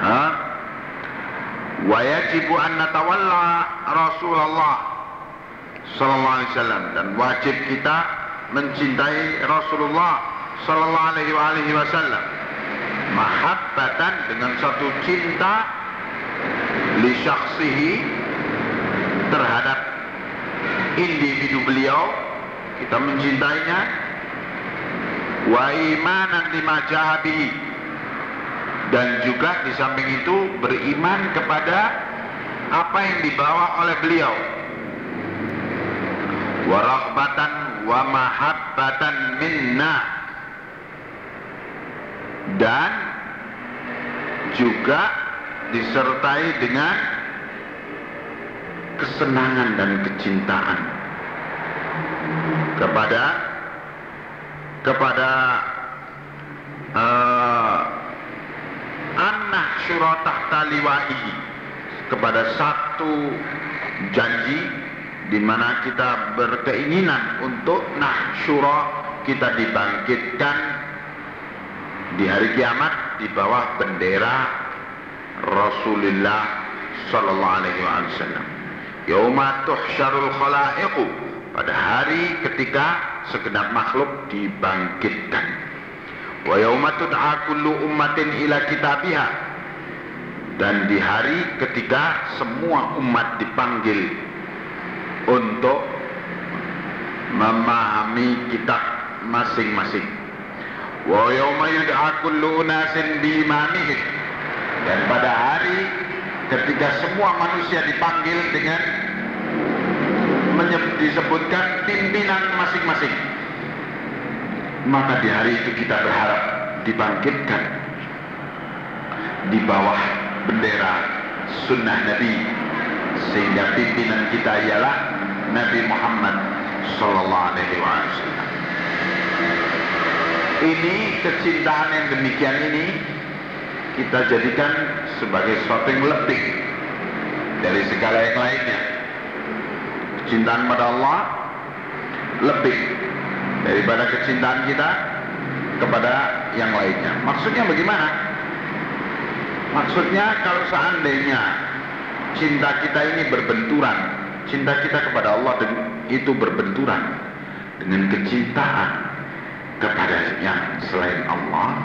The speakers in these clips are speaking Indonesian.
Ha? Wa yajibu an natawalla Rasulullah sallallahu alaihi wasallam. Dan wajib kita mencintai Rasulullah sallallahu alaihi wasallam. Mahabbatan dengan satu cinta li terhadap individu beliau kita mencintainya. Wa imanan lima jahabihi dan juga di samping itu beriman kepada apa yang dibawa oleh beliau. Wa raghbatan wa mahabbatan minna. Dan juga disertai dengan kesenangan dan kecintaan kepada kepada uh, anak syuratah taliwahi kepada satu janji di mana kita berkeinginan untuk nahsyura kita dibangkitkan di hari kiamat di bawah bendera Rasulullah sallallahu alaihi wasallam. Yauma tuhsyarul khalaiqu pada hari ketika segenap makhluk dibangkitkan. Wa yauma tud'a kullu ummatin ila kitabiha. Dan di hari ketika semua umat dipanggil untuk memahami kitab masing-masing. Wa yauma yud'a kullu unasin bi dan pada hari ketika semua manusia dipanggil dengan disebutkan pimpinan masing-masing maka di hari itu kita berharap dibangkitkan di bawah bendera sunnah Nabi sehingga pimpinan kita ialah Nabi Muhammad Sallallahu Alaihi Wasallam. Ini kecintaan yang demikian ini kita jadikan sebagai sesuatu yang lebih dari segala yang lainnya. Kecintaan pada Allah lebih daripada kecintaan kita kepada yang lainnya. Maksudnya bagaimana? Maksudnya kalau seandainya cinta kita ini berbenturan, cinta kita kepada Allah itu berbenturan dengan kecintaan kepada yang selain Allah,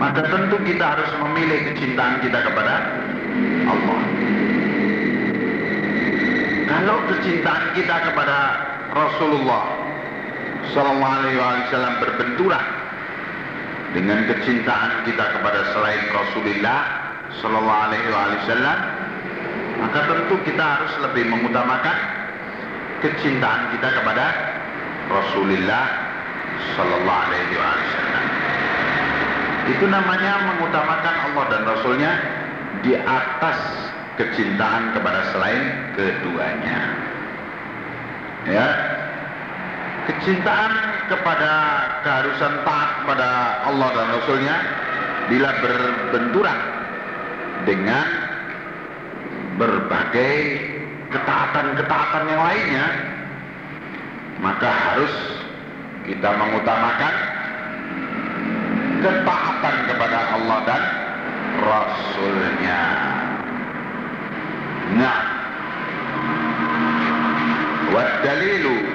maka tentu kita harus memilih kecintaan kita kepada Allah. Kalau kecintaan kita kepada Rasulullah Sallallahu Alaihi Wasallam berbenturan dengan kecintaan kita kepada selain Rasulullah Sallallahu Alaihi Wasallam, maka tentu kita harus lebih mengutamakan kecintaan kita kepada Rasulullah Sallallahu Alaihi Wasallam. Itu namanya mengutamakan Allah dan Rasulnya di atas kecintaan kepada selain keduanya. Ya, kecintaan kepada keharusan taat pada Allah dan Rasulnya bila berbenturan dengan berbagai ketaatan-ketaatan yang lainnya maka harus kita mengutamakan ketaatan kepada Allah dan Rasulnya. Nah, wa dalilu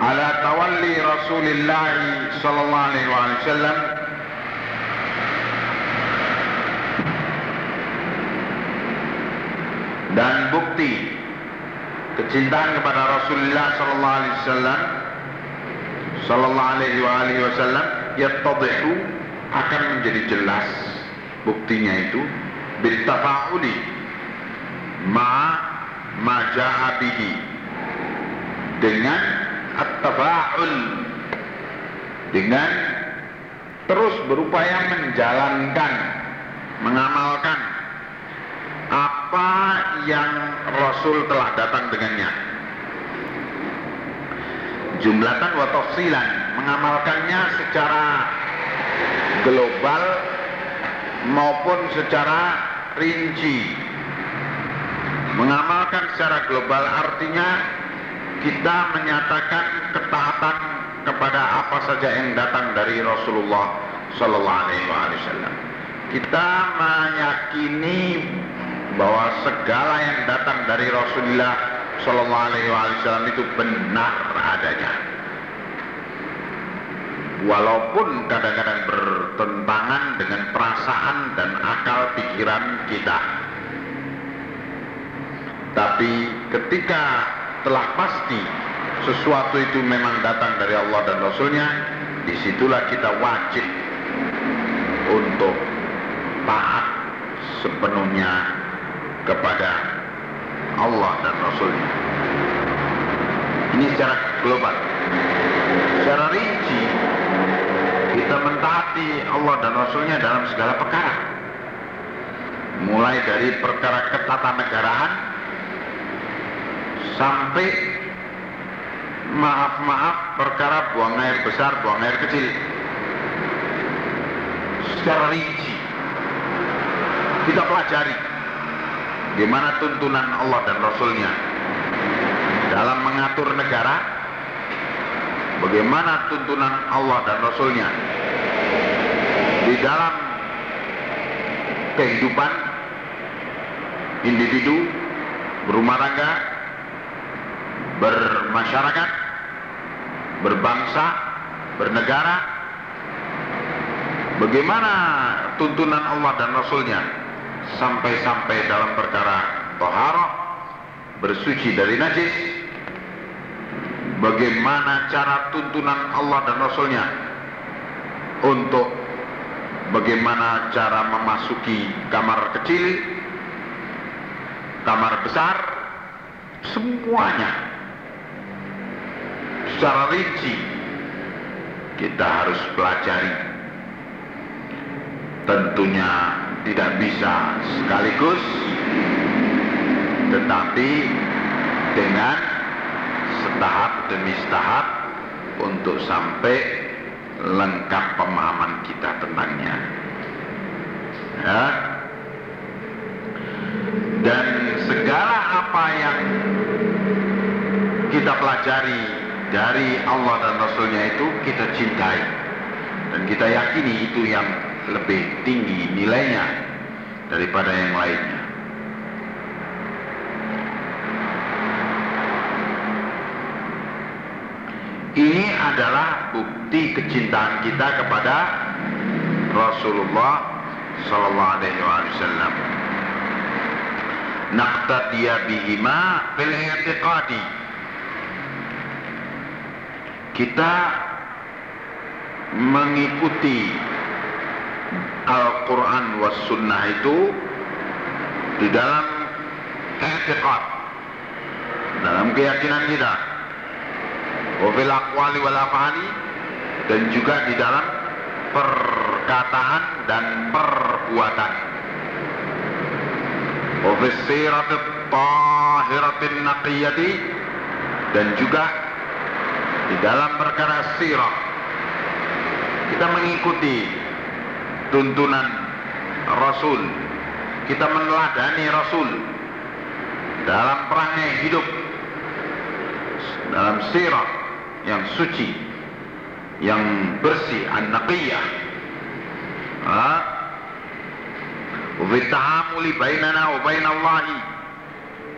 على تولي رسول الله صلى الله عليه وسلم dan bukti kecintaan kepada Rasulullah sallallahu alaihi wasallam sallallahu alaihi wasallam yattadhihu akan menjadi jelas buktinya itu bittafa'uli ma ma ja'a bihi dengan at-tafa'ul dengan terus berupaya menjalankan mengamalkan apa yang Rasul telah datang dengannya. Jumlatan wa tafsilan mengamalkannya secara global maupun secara rinci. Mengamalkan secara global artinya kita menyatakan ketaatan kepada apa saja yang datang dari Rasulullah Sallallahu Alaihi Wasallam kita meyakini bahwa segala yang datang dari Rasulullah Shallallahu Alaihi Wasallam itu benar adanya. Walaupun kadang-kadang bertentangan dengan perasaan dan akal pikiran kita. Tapi ketika telah pasti sesuatu itu memang datang dari Allah dan Rasulnya, di situlah kita wajib untuk taat sepenuhnya kepada Allah dan Rasulnya. Ini secara global. Secara rinci, kita mentaati Allah dan Rasulnya dalam segala perkara. Mulai dari perkara ketatanegaraan sampai maaf-maaf perkara buang air besar, buang air kecil. Secara rinci kita pelajari gimana tuntunan Allah dan Rasulnya dalam mengatur negara bagaimana tuntunan Allah dan Rasulnya di dalam kehidupan individu berumah tangga bermasyarakat berbangsa bernegara. Bagaimana tuntunan Allah dan Rasulnya sampai-sampai dalam perkara toharoh bersuci dari najis? Bagaimana cara tuntunan Allah dan Rasulnya untuk bagaimana cara memasuki kamar kecil kamar besar? Semuanya secara rinci kita harus pelajari tentunya tidak bisa sekaligus tetapi dengan setahap demi setahap untuk sampai lengkap pemahaman kita tentangnya ya. dan segala apa yang kita pelajari dari Allah dan Rasulnya itu kita cintai dan kita yakini itu yang lebih tinggi nilainya daripada yang lainnya. Ini adalah bukti kecintaan kita kepada Rasulullah Sallallahu Alaihi Wasallam. Naqtadiya bihima fil i'tiqadi. Kita mengikuti Al-Quran was sunnah itu di dalam i'tiqad dalam keyakinan kita. Wafil aqwali wal afali dan juga di dalam perkataan dan perbuatan. Wafil siratit tahiratin naqiyati dan juga di dalam perkara sirah. Kita mengikuti tuntunan Rasul. Kita meneladani Rasul dalam perangai hidup dalam sirah yang suci yang bersih an-naqiyah. Ta'amuli bainana wa bainallahi.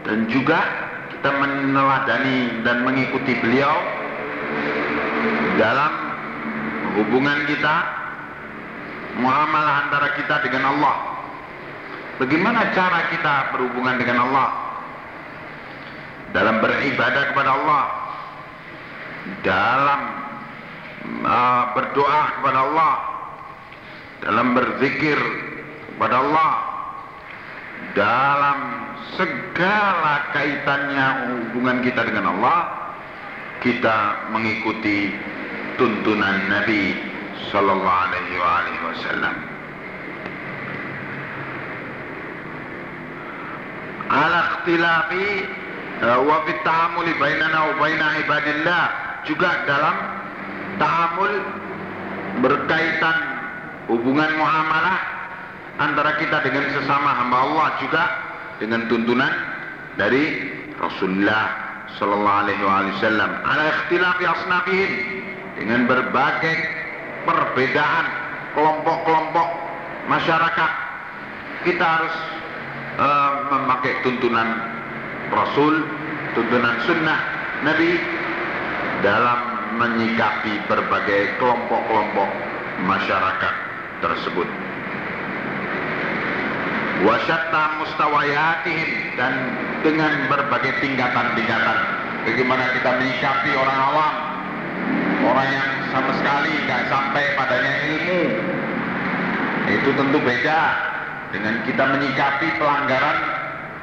Dan juga kita meneladani dan mengikuti beliau dalam hubungan kita muamalah antara kita dengan Allah. Bagaimana cara kita berhubungan dengan Allah? Dalam beribadah kepada Allah, dalam uh, berdoa kepada Allah, dalam berzikir kepada Allah, dalam segala kaitannya hubungan kita dengan Allah, kita mengikuti tuntunan Nabi sallallahu alaihi wasallam. Ala ikhtilafi wa fi ta'amuli bainana wa baina ibadillah juga dalam ta'amul berkaitan hubungan muamalah antara kita dengan sesama hamba Allah juga dengan tuntunan dari Rasulullah sallallahu alaihi wasallam ala ikhtilafi asnafihim dengan berbagai perbedaan kelompok-kelompok masyarakat kita harus uh, memakai tuntunan Rasul, tuntunan sunnah Nabi dalam menyikapi berbagai kelompok-kelompok masyarakat tersebut. Wasyatta mustawayatihim dan dengan berbagai tingkatan-tingkatan. Bagaimana kita menyikapi orang awam, orang yang sama sekali nggak sampai padanya ilmu. Itu tentu beda dengan kita menyikapi pelanggaran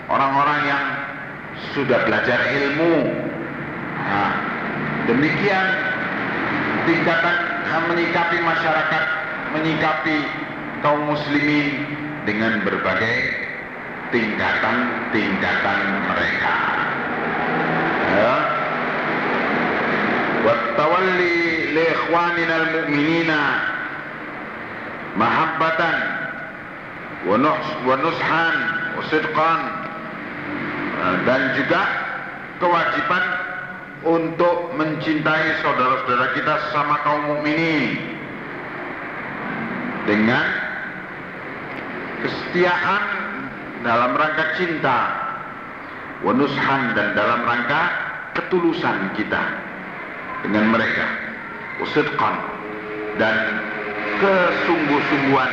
orang-orang yang sudah belajar ilmu. Nah, demikian tingkatan menyikapi masyarakat, menyikapi kaum muslimin dengan berbagai tingkatan-tingkatan mereka. Ya. Wattawalli li ikhwanina al-mu'minina mahabbatan wa nushan wa sidqan dan juga kewajiban untuk mencintai saudara-saudara kita sama kaum mukminin dengan kesetiaan dalam rangka cinta wanushan dan dalam rangka ketulusan kita dengan mereka usidqan dan kesungguh-sungguhan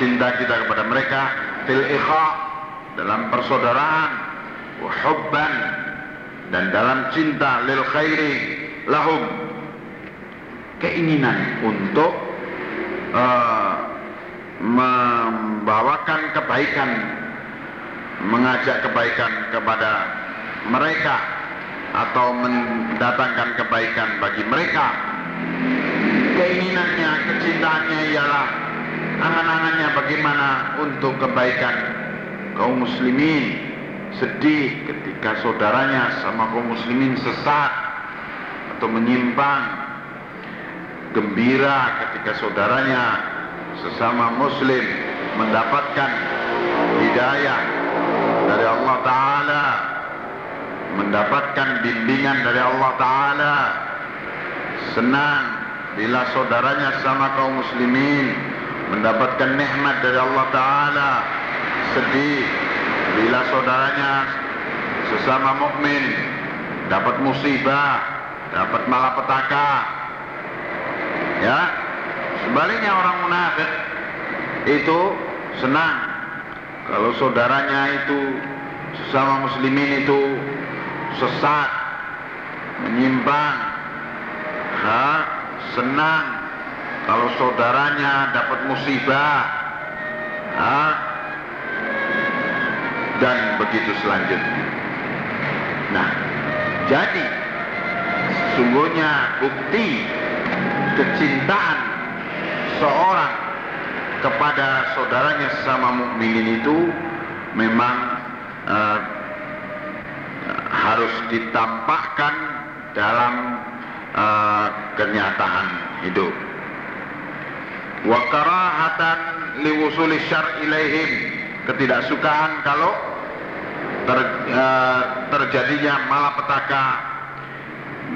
cinta kita kepada mereka fil ikha dalam persaudaraan hubban dan dalam cinta lil khairi lahum. Keinginan untuk uh, membawakan kebaikan mengajak kebaikan kepada mereka atau mendatangkan kebaikan bagi mereka. Keinginannya, kecintaannya ialah angan-angannya bagaimana untuk kebaikan kaum muslimin. Sedih ketika saudaranya sama kaum muslimin sesat atau menyimpang. Gembira ketika saudaranya sesama muslim mendapatkan hidayah dari Allah Ta'ala mendapatkan bimbingan dari Allah Ta'ala senang bila saudaranya sama kaum muslimin mendapatkan nikmat dari Allah Ta'ala sedih bila saudaranya sesama mukmin dapat musibah dapat malapetaka. Ya sebaliknya orang munafik itu senang kalau saudaranya itu sesama muslimin itu sesat menyimpang. Ha, senang kalau saudaranya dapat musibah. Ha, dan begitu selanjutnya. Nah jadi sesungguhnya bukti kecintaan seorang kepada saudaranya sesama mukminin itu memang uh, harus ditampakkan dalam uh, kenyataan hidup. Wa karahatan liwusuli syar ilaihim ketidaksukaan kalau ter, uh, terjadinya malapetaka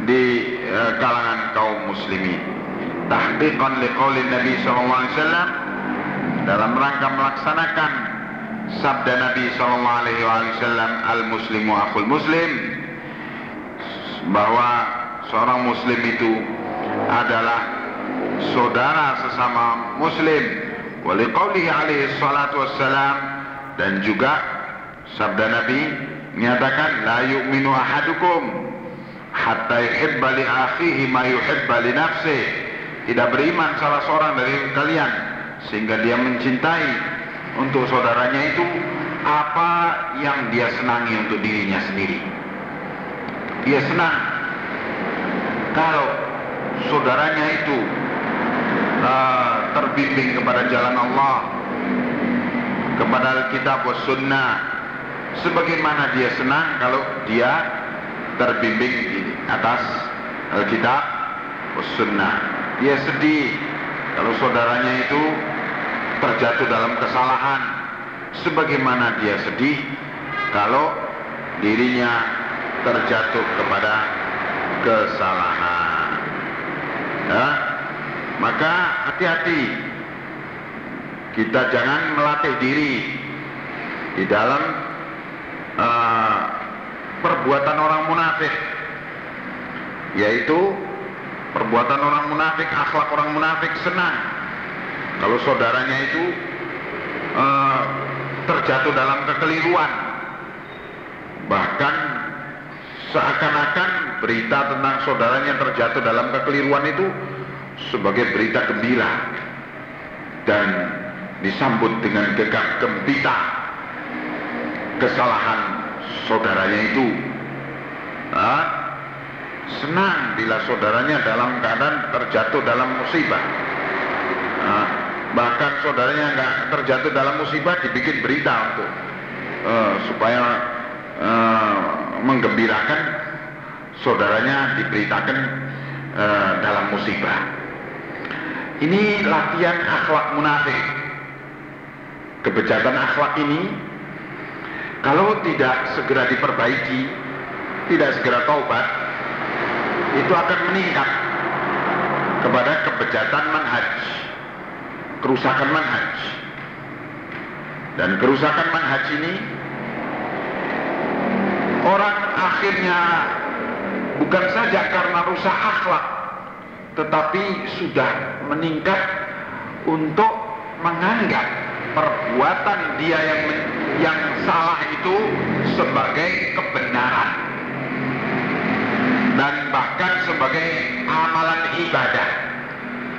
di uh, kalangan kaum muslimin. Tahqiqan liqauli Nabi sallallahu alaihi wasallam dalam rangka melaksanakan sabda Nabi sallallahu alaihi wasallam al-muslimu akhul muslim bahwa seorang muslim itu adalah saudara sesama muslim. Wali qaulihi alaihi salatu wassalam dan juga sabda Nabi menyatakan la yu'minu ahadukum hatta yuhibba li akhihi ma yuhibba li nafsihi tidak beriman salah seorang dari kalian sehingga dia mencintai untuk saudaranya itu apa yang dia senangi untuk dirinya sendiri. Dia senang kalau saudaranya itu uh, terbimbing kepada jalan Allah, kepada Alkitab Sunnah, sebagaimana dia senang kalau dia terbimbing di atas Alkitab Sunnah. Dia sedih kalau saudaranya itu terjatuh dalam kesalahan. Sebagaimana dia sedih kalau dirinya terjatuh kepada kesalahan. Ya, maka hati-hati. Kita jangan melatih diri di dalam uh, perbuatan orang munafik yaitu perbuatan orang munafik akhlak orang munafik senang. Kalau saudaranya itu uh, terjatuh dalam kekeliruan. Bahkan seakan-akan berita tentang saudaranya terjatuh dalam kekeliruan itu sebagai berita gembira dan disambut dengan gegap gempita kesalahan saudaranya itu. Nah, senang bila saudaranya dalam keadaan terjatuh dalam musibah. Nah, bahkan saudaranya nggak terjatuh dalam musibah dibikin berita untuk uh, supaya uh, menggembirakan saudaranya diberitakan uh, dalam musibah. Ini latihan akhlak munafik. Kebejatan akhlak ini kalau tidak segera diperbaiki, tidak segera taubat, itu akan meningkat kepada kebejatan manhaj, kerusakan manhaj. Dan kerusakan manhaj ini orang akhirnya bukan saja karena rusak akhlak, tetapi sudah meningkat untuk menganggap perbuatan dia yang yang salah itu sebagai kebenaran sebagai amalan ibadah.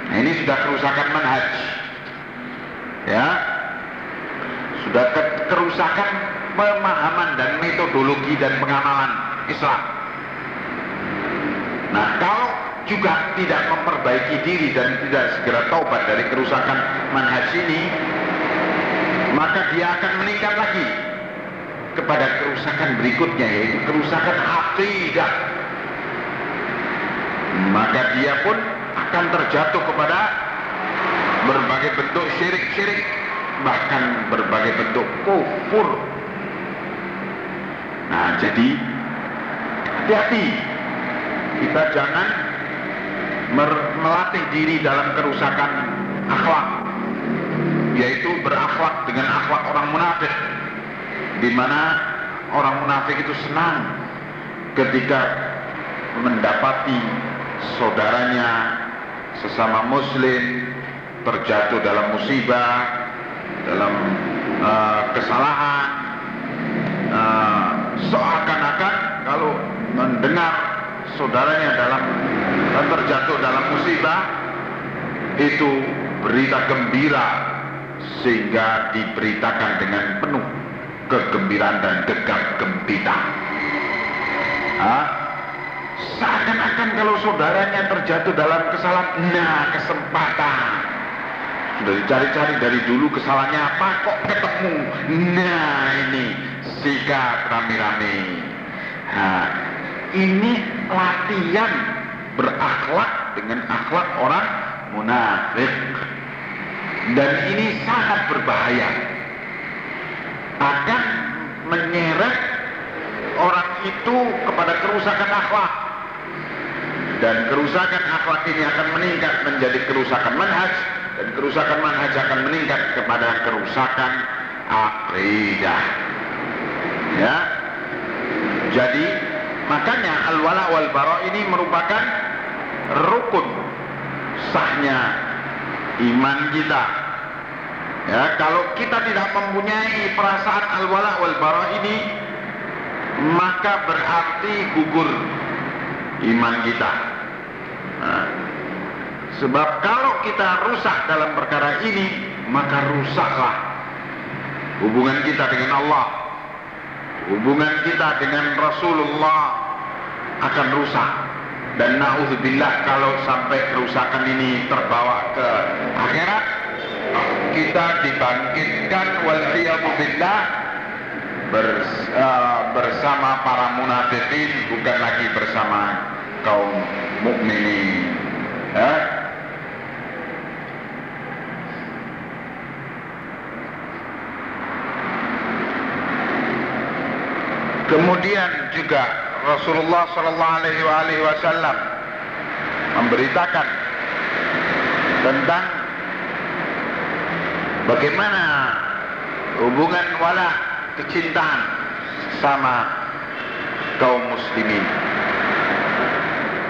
Nah, ini sudah kerusakan manhaj. Ya. Sudah ke kerusakan pemahaman dan metodologi dan pengamalan Islam. Nah, kalau juga tidak memperbaiki diri dan tidak segera taubat dari kerusakan manhaj ini, maka dia akan meningkat lagi kepada kerusakan berikutnya yaitu kerusakan akidah maka dia pun akan terjatuh kepada berbagai bentuk syirik-syirik bahkan berbagai bentuk kufur. Nah jadi hati-hati. Kita jangan melatih diri dalam kerusakan akhlak yaitu berakhlak dengan akhlak orang munafik di mana orang munafik itu senang ketika mendapati saudaranya sesama muslim terjatuh dalam musibah dalam uh, kesalahan uh, seakan-akan kalau mendengar saudaranya dalam terjatuh dalam musibah itu berita gembira sehingga diberitakan dengan penuh kegembiraan dan gegap gempita. Seakan-akan kalau saudaranya terjatuh dalam kesalahan, nah kesempatan. Sudah dicari-cari dari dulu kesalahannya apa, kok ketemu. Nah ini sikap rame-rame. Nah, ini latihan berakhlak dengan akhlak orang munafik dan ini sangat berbahaya akan menyeret orang itu kepada kerusakan akhlak dan kerusakan akhlak ini akan meningkat menjadi kerusakan manhaj dan kerusakan manhaj akan meningkat kepada kerusakan akidah ya. Jadi makanya al-wala wal bara ini merupakan rukun sahnya iman kita. Ya, kalau kita tidak mempunyai perasaan al-wala wal bara ini, maka berarti gugur iman kita. Nah, sebab kalau kita rusak dalam perkara ini, maka rusaklah hubungan kita dengan Allah. Hubungan kita dengan Rasulullah akan rusak dan naudzubillah kalau sampai kerusakan ini terbawa ke akhirat kita dibangkitkan wal billah bers, uh, bersama para munafikin bukan lagi bersama kaum mukminin ya. Kemudian juga Rasulullah Shallallahu Alaihi Wasallam memberitakan tentang Bagaimana hubungan wala kecintaan sama kaum muslimin?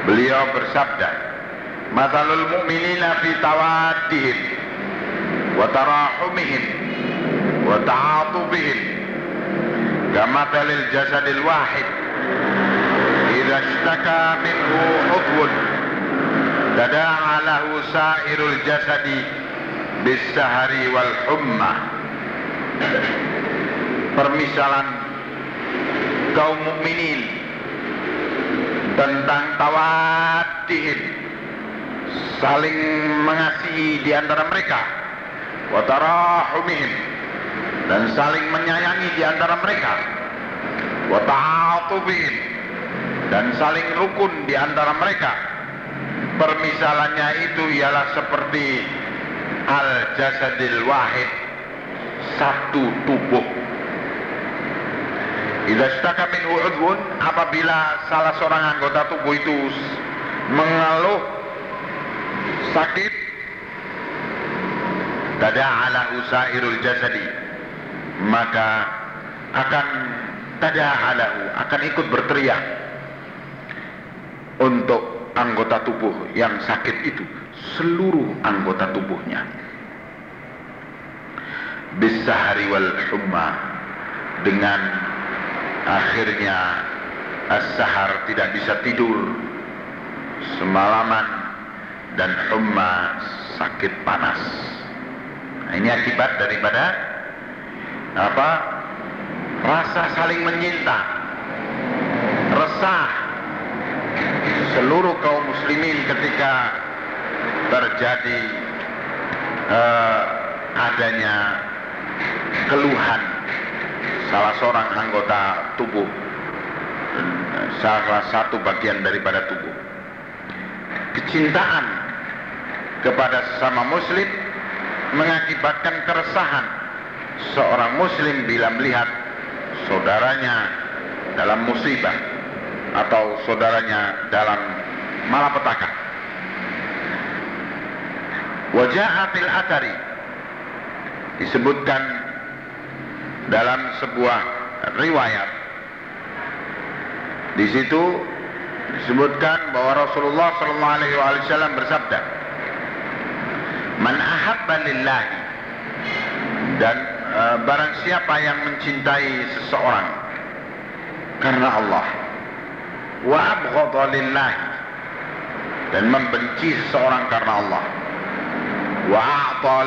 Beliau bersabda, "Mathalul mu'minina fi tawaddihim wa tarahumihim wa ta'atubihim kamathalil jasadil wahid idza ishtaka minhu 'udwun tada'a lahu sa'irul jasadi bis-sahari wal humma." Permisalan kaum mukminin tentang tawaddiin saling mengasihi di antara mereka wa dan saling menyayangi di antara mereka wa dan saling rukun di antara mereka. Permisalannya itu ialah seperti al jasadil wahid satu tubuh Idza staka min udhun apabila salah seorang anggota tubuh itu mengeluh sakit tada ala usairul jasadi maka akan tada alahu akan ikut berteriak untuk anggota tubuh yang sakit itu seluruh anggota tubuhnya. Bisahari wal humma dengan akhirnya as-sahar tidak bisa tidur. Semalaman dan humma sakit panas. Nah, ini akibat daripada apa? Rasa saling menyinta. Resah seluruh kaum muslimin ketika terjadi uh, adanya keluhan salah seorang anggota tubuh salah satu bagian daripada tubuh. Kecintaan kepada sesama muslim mengakibatkan keresahan seorang muslim bila melihat saudaranya dalam musibah atau saudaranya dalam malapetaka. Wajah fil atari disebutkan dalam sebuah riwayat. Di situ disebutkan bahwa Rasulullah sallallahu alaihi wasallam bersabda Man ahabba dan e, barang siapa yang mencintai seseorang karena Allah wa abghadha dan membenci seseorang karena Allah wa a'ta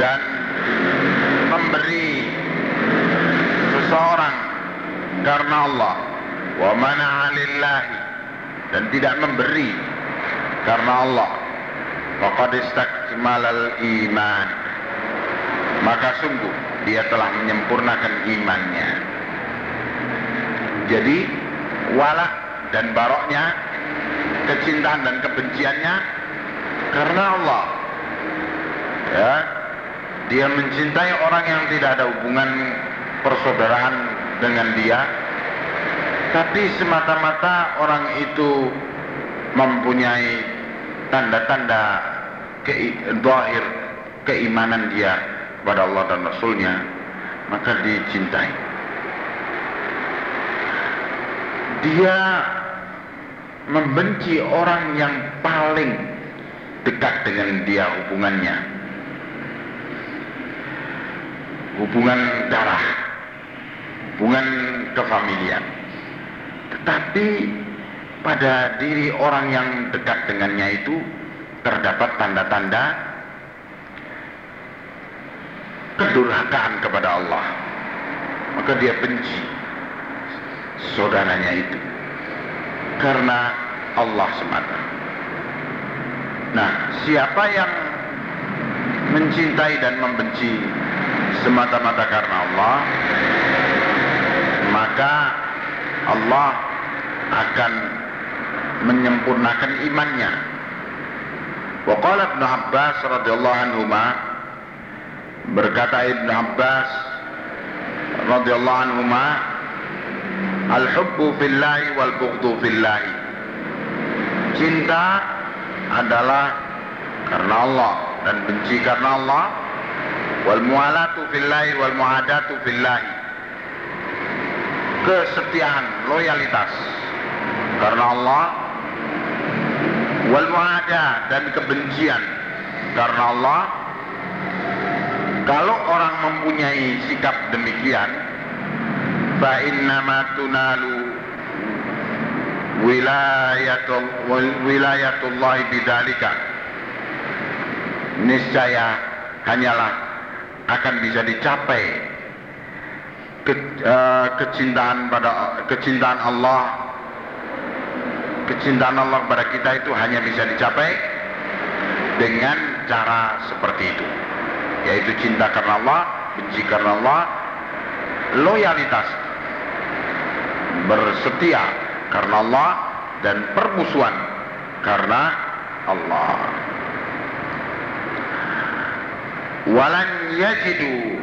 dan memberi seseorang karena Allah. Wa lillahi dan tidak memberi karena Allah. Faqad istakmalal iman. Maka sungguh dia telah menyempurnakan imannya. Jadi walak dan baroknya kecintaan dan kebenciannya karena Allah. Ya dia mencintai orang yang tidak ada hubungan persaudaraan dengan dia. Tapi semata-mata orang itu mempunyai tanda-tanda ke zahir keimanan dia kepada Allah dan Rasulnya maka dicintai dia membenci orang yang paling dekat dengan dia hubungannya hubungan darah. Hubungan kefamilian. Tetapi pada diri orang yang dekat dengannya itu terdapat tanda-tanda kedurhakaan kepada Allah. Maka dia benci saudaranya itu. Karena Allah semata. Nah siapa yang mencintai dan membenci semata-mata karena Allah maka Allah akan menyempurnakan imannya. Wa qala Ibnu Abbas radhiyallahu anhu berkata Ibnu Abbas radhiyallahu anhu al-hubbu fillahi wal bughdu fillahi. Cinta adalah karena Allah dan benci karena Allah wal mualatu fillahi wal muadatu fillahi kesetiaan loyalitas. Karena Allah. Wal muada dan kebencian. Karena Allah. Kalau orang mempunyai sikap demikian fa innama tunalu wilayatul wilayatullah bidzalika. Niscaya hanyalah akan bisa dicapai ke, uh, kecintaan pada kecintaan Allah. Kecintaan Allah kepada kita itu hanya bisa dicapai dengan cara seperti itu yaitu cinta karena Allah benci karena Allah loyalitas bersetia karena Allah dan permusuhan karena Allah walan yajidu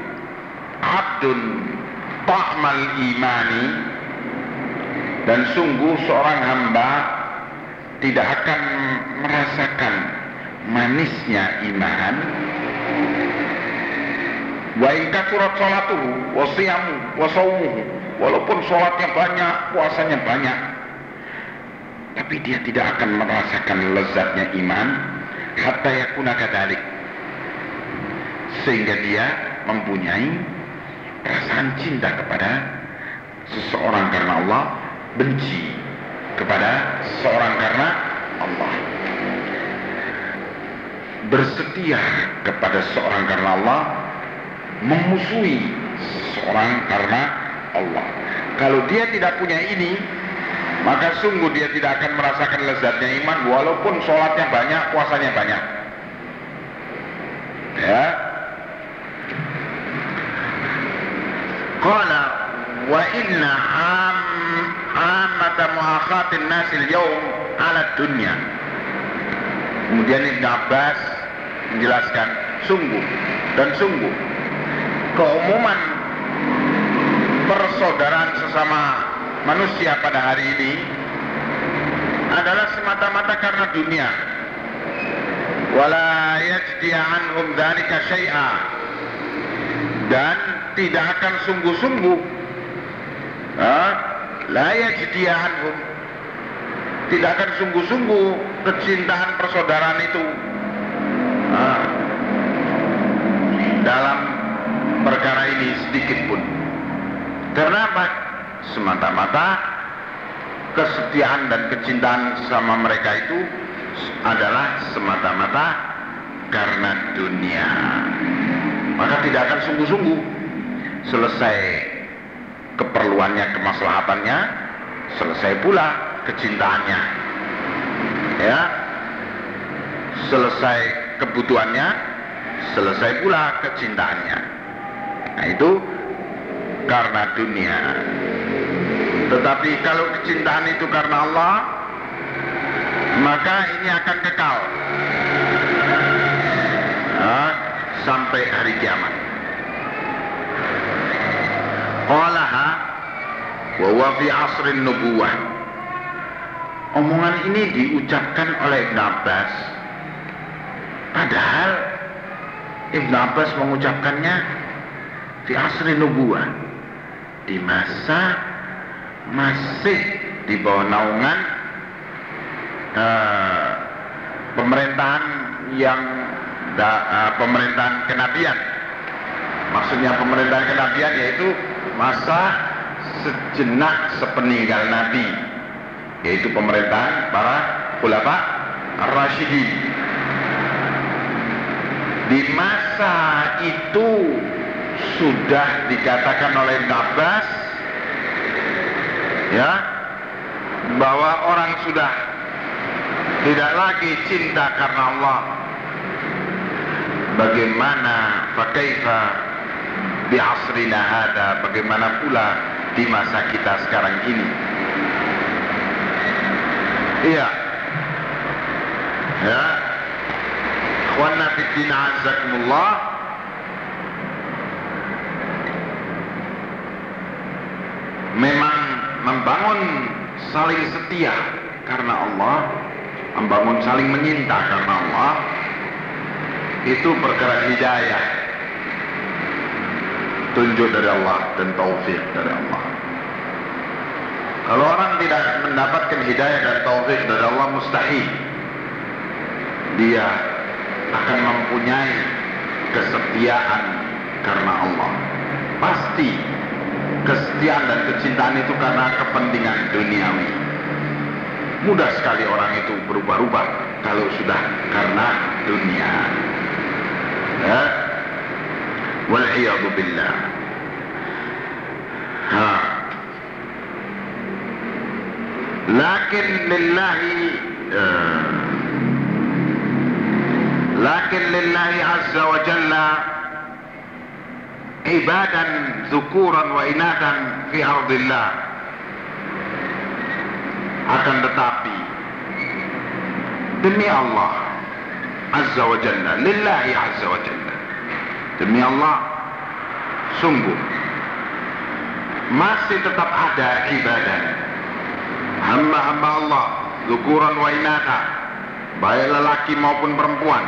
abdun ta'mal imani. Dan sungguh seorang hamba tidak akan merasakan manisnya iman. Wa kasurat salatuhu wa siyamu wa walaupun sholatnya banyak puasanya banyak tapi dia tidak akan merasakan lezatnya iman. Hatta yakuna kadalik sehingga dia mempunyai perasaan cinta kepada seseorang karena Allah benci kepada seseorang karena Allah. Bersetia kepada seseorang karena Allah memusuhi seseorang karena Allah. Kalau dia tidak punya ini maka sungguh dia tidak akan merasakan lezatnya iman walaupun sholatnya banyak puasanya banyak. Ya Qala wa inna am amata muakhatin nasil yaum ala dunya. Kemudian Ibn Abbas menjelaskan sungguh dan sungguh keumuman persaudaraan sesama manusia pada hari ini adalah semata-mata karena dunia. Wala yajdi anhum dzalika syai'a. Dan tidak akan sungguh-sungguh la yajdi anhum. Tidak akan sungguh-sungguh kecintaan persaudaraan itu nah, dalam perkara ini sedikit pun. Karena apa? Semata-mata kesetiaan dan kecintaan sama mereka itu adalah semata-mata karena dunia. Maka tidak akan sungguh-sungguh selesai keperluannya, kemaslahatannya, selesai pula kecintaannya. Ya. Selesai kebutuhannya, selesai pula kecintaannya. Nah, itu karena dunia. Tetapi kalau kecintaan itu karena Allah, maka ini akan kekal nah, sampai hari kiamat. Wa huwa fi asrin nubuwah. Omongan ini diucapkan oleh Ibn Abbas. Padahal Ibn Abbas mengucapkannya di asri nubuwah. Di masa masih di bawah naungan uh, pemerintahan yang da, uh, pemerintahan kenabian. Maksudnya pemerintahan kenabian yaitu masa sejenak sepeninggal Nabi yaitu pemerintahan para ulama ar-rasyidin di masa itu sudah dikatakan oleh Ibn Abbas ya bahwa orang sudah tidak lagi cinta karena Allah. Bagaimana fakaifa di asrina hada? Bagaimana pula di masa kita sekarang ini. Iya. Ya. Ikhwanna fiddin azakumullah memang membangun saling setia karena Allah membangun saling menyinta karena Allah itu perkara hidayah. Tunjuk dari Allah dan taufik dari Allah kalau orang tidak mendapatkan hidayah dan taufik dari Allah mustahil. Dia akan mempunyai kesetiaan karena Allah. Pasti kesetiaan dan kecintaan itu karena kepentingan duniawi. Mudah sekali orang itu berubah-ubah kalau sudah karena dunia. Ya. Wal billah. Ha lakin lillahi uh, lakin lillahi azza wa jalla ibadan zukuran wa inatan fi ardillah akan tetapi demi Allah azza wa jalla lillahi azza wa jalla demi Allah sungguh masih tetap ada ibadah hamba-hamba Allah zukuran wa inata baik lelaki maupun perempuan.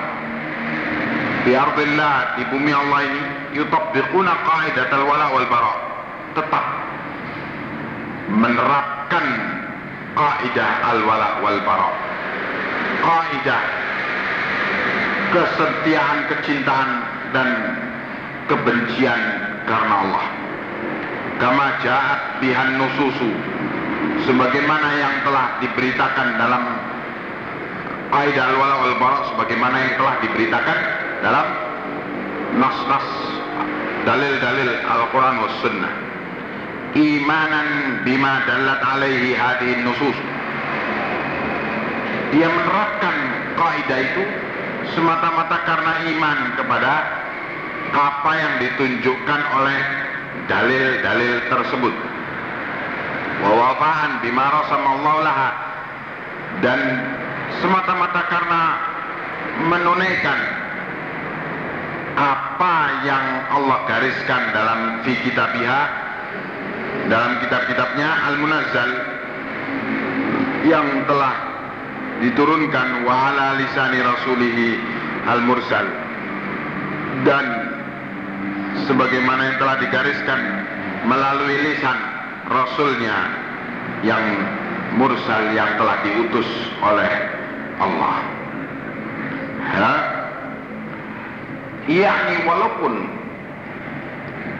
Di ardillah di bumi Allah ini yutabbiquna qaidat al-wala wal bara. Tetap menerapkan kaidah al-wala wal bara. Kaidah kesetiaan kecintaan dan kebencian karena Allah. Kama ja'at bihan nususu sebagaimana yang telah diberitakan dalam kaidah al-wala wal sebagaimana yang telah diberitakan dalam nas-nas dalil-dalil Al-Quran Sunnah. Imanan bima dalat alaihi hadhihi nusus. Dia menerapkan kaidah itu semata-mata karena iman kepada apa yang ditunjukkan oleh dalil-dalil tersebut wa wafaan bima rasamallahu laha. Dan semata-mata karena menunaikan apa yang Allah gariskan dalam fi kitabiha dalam kitab-kitabnya Al-Munazzal yang telah diturunkan wa lisani rasulihi al-mursal. Dan sebagaimana yang telah digariskan melalui lisan rasulnya yang mursal yang telah diutus oleh Allah. Ya yakni walaupun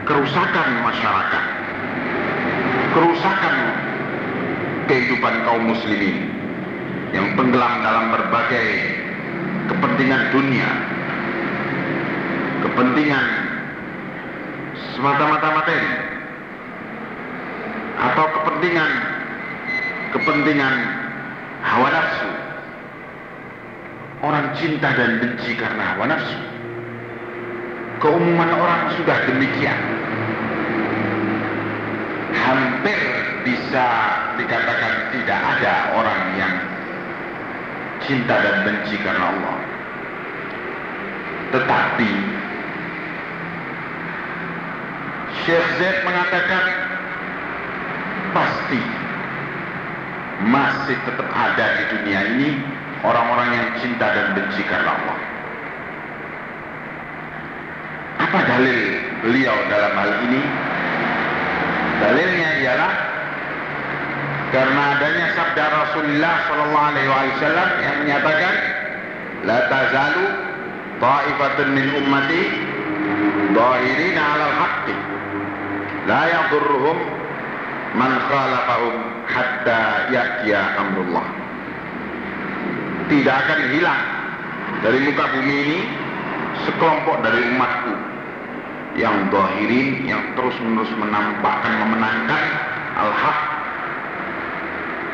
kerusakan masyarakat kerusakan kehidupan kaum muslimin yang tenggelam dalam berbagai kepentingan dunia kepentingan semata-mata materi atau kepentingan kepentingan hawa nafsu. Orang cinta dan benci karena hawa nafsu. Keumuman orang sudah demikian. Hampir bisa dikatakan tidak ada orang yang cinta dan benci karena Allah. Tetapi Syekh Zaid mengatakan pasti masih tetap ada di dunia ini orang-orang yang cinta dan benci karena Allah apa dalil beliau dalam hal ini? Dalilnya ialah karena adanya sabda Rasulullah Sallallahu Alaihi Wasallam yang menyatakan, لا tazalu ta'ifatun min ummati ظاهرين على الحق لا يضرهم man khalafahum hatta ya'tiya amrullah. Tidak akan hilang dari muka bumi ini sekelompok dari umatku yang dohirin, yang terus-menerus menampakkan, memenangkan al-haq.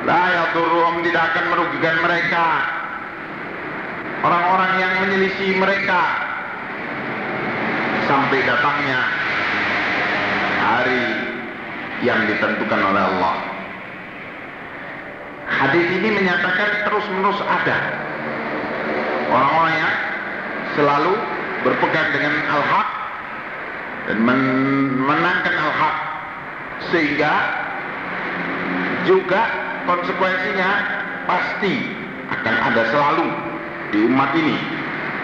La tidak akan merugikan mereka. Orang-orang yang menyelisih mereka. Sampai datangnya hari yang ditentukan oleh Allah. Hadis ini menyatakan terus menerus ada. Orang-orang yang selalu berpegang dengan al-haq dan menangkan al-haq. Sehingga juga konsekuensinya pasti akan ada selalu di umat ini.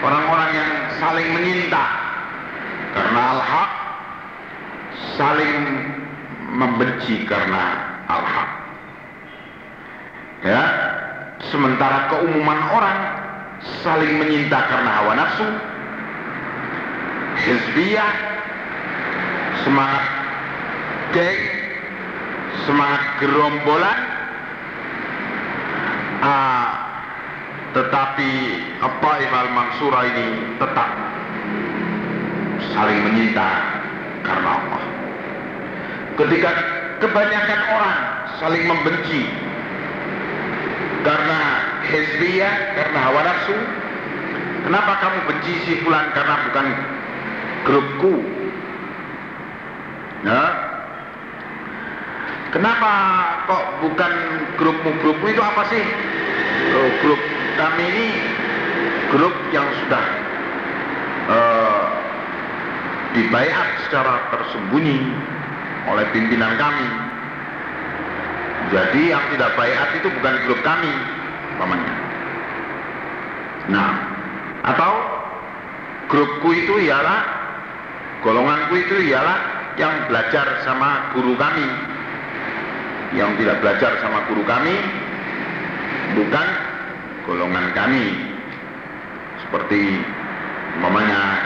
Orang-orang yang saling menyinta. Karena al-haq saling membenci karena al-haq. Ya sementara keumuman orang saling menyinta karena hawa nafsu hizbiyah semangat geng semangat gerombolan ah, tetapi apa al Mansura ini tetap saling menyinta karena Allah ketika kebanyakan orang saling membenci karena hizbiyah, karena hawa nafsu kenapa kamu benci si fulan? Karena bukan grupku. Nah kenapa kok bukan grupmu? Grupmu itu apa sih? Oh, grup kami ini grup yang sudah uh, dibayar secara tersembunyi oleh pimpinan kami. Jadi yang tidak bayat itu bukan grup kami, pamannya. Nah, atau grupku itu ialah golonganku itu ialah yang belajar sama guru kami. Yang tidak belajar sama guru kami bukan golongan kami. Seperti umpamanya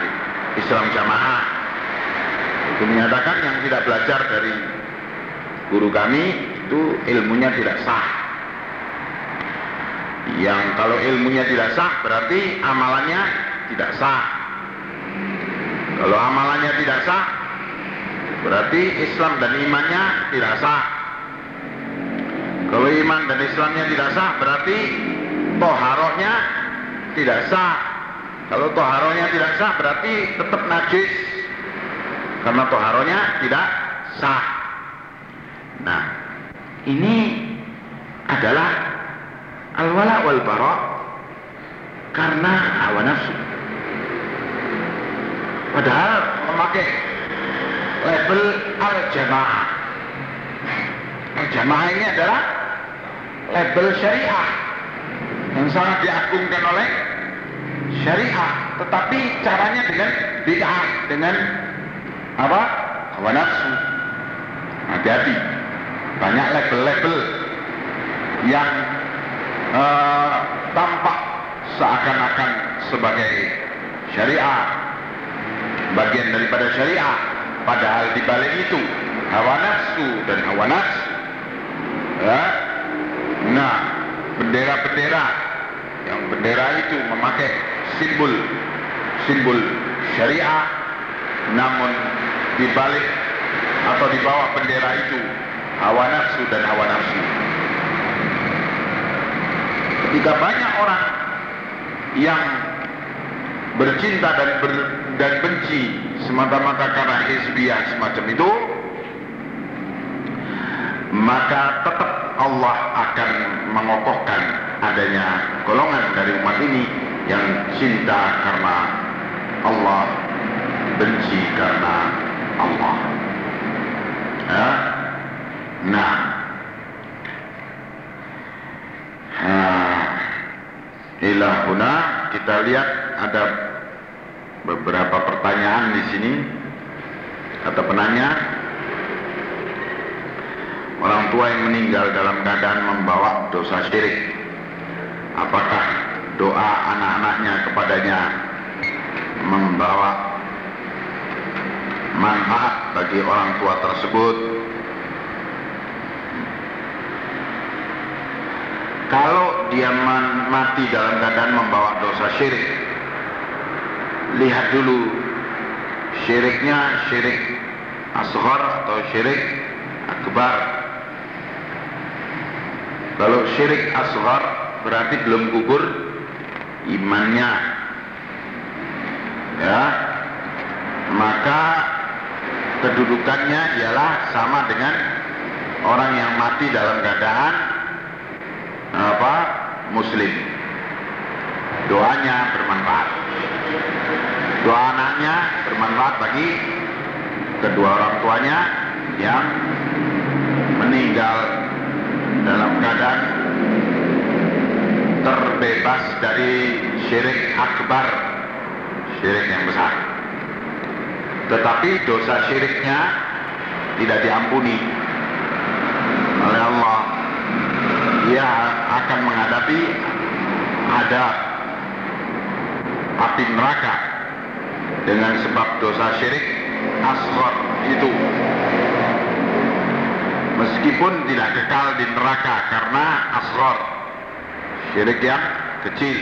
Islam jamaah itu menyatakan yang tidak belajar dari guru kami itu ilmunya tidak sah. Yang kalau ilmunya tidak sah berarti amalannya tidak sah. Kalau amalannya tidak sah berarti Islam dan imannya tidak sah. Kalau iman dan Islamnya tidak sah berarti toharohnya tidak sah. Kalau toharohnya tidak sah berarti tetap najis karena toharonya tidak sah. Nah, ini adalah al-wala wal bara karena hawa nafsu. Padahal memakai label al-jamaah. Al-jamaah ini adalah label syariah yang sangat diagungkan oleh syariah, tetapi caranya dengan bid'ah, dengan apa? Hawa nafsu. Hati-hati. Banyak label-label yang uh, tampak seakan-akan sebagai syariah. Bagian daripada syariah. Padahal di balik itu hawa nafsu dan hawa nafsu ya. nah bendera-bendera. Yang bendera itu memakai simbol simbol syariah. Namun di balik atau di bawah bendera itu hawa nafsu dan hawa nafsu. Ketika banyak orang yang bercinta dan ber, dan benci semata-mata karena hizbiyah semacam itu, maka tetap Allah akan mengokohkan adanya golongan dari umat ini yang cinta karena Allah benci karena Allah. Ya? Nah, nah ilahuna kita lihat ada beberapa pertanyaan di sini kata penanya orang tua yang meninggal dalam keadaan membawa dosa syirik apakah doa anak-anaknya kepadanya membawa manfaat bagi orang tua tersebut. Kalau dia mati dalam keadaan membawa dosa syirik lihat dulu syiriknya syirik asghar atau syirik akbar. Kalau syirik asghar berarti belum gugur imannya. Ya maka kedudukannya ialah sama dengan orang yang mati dalam keadaan apa muslim doanya bermanfaat doa anaknya bermanfaat bagi kedua orang tuanya yang meninggal dalam keadaan terbebas dari syirik akbar syirik yang besar. Tetapi dosa syiriknya tidak diampuni oleh Allah. Dia akan menghadapi ada api neraka dengan sebab dosa syirik asghar itu meskipun tidak kekal di neraka karena asghar syirik yang kecil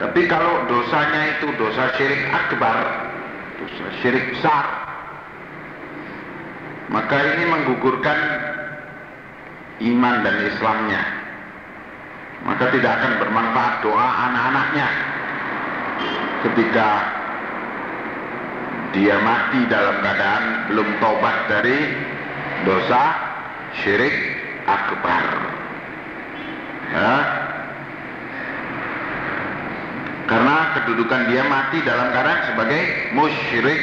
tapi kalau dosanya itu dosa syirik akbar dosa syirik besar maka ini menggugurkan iman dan Islamnya maka tidak akan bermanfaat doa anak-anaknya ketika dia mati dalam keadaan belum taubat dari dosa syirik akbar. Ya. Karena kedudukan dia mati dalam keadaan sebagai musyrik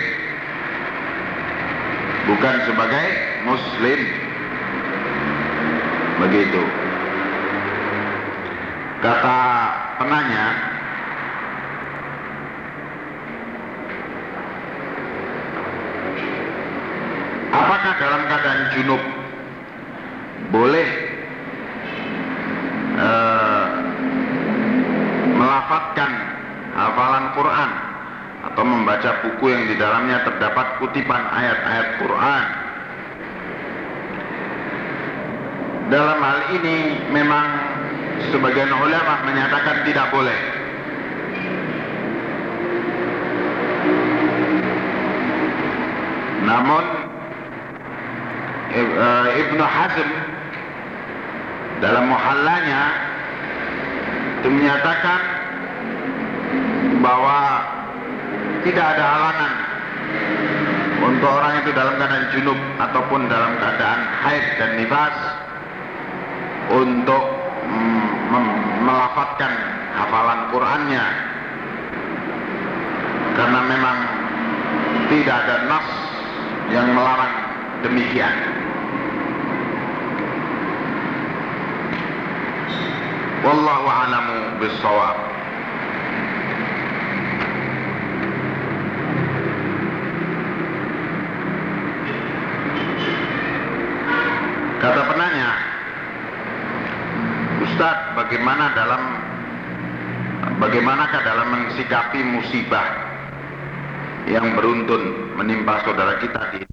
bukan sebagai muslim. Begitu. Kata penanya, apakah dalam keadaan junub boleh uh, melafatkan hafalan Quran atau membaca buku yang di dalamnya terdapat kutipan ayat-ayat Quran. Dalam hal ini memang sebagian ulama menyatakan tidak boleh. Namun eh, Ibnu Hazm dalam muhallanya itu menyatakan bahwa tidak ada halangan untuk orang itu dalam keadaan junub ataupun dalam keadaan haid dan nifas untuk melafatkan hafalan Qurannya karena memang tidak ada nas yang melarang demikian. Wallahu a'lamu bissawab. Kata penanya, Ustadz, bagaimana dalam bagaimanakah dalam mensikapi musibah yang beruntun menimpa saudara kita di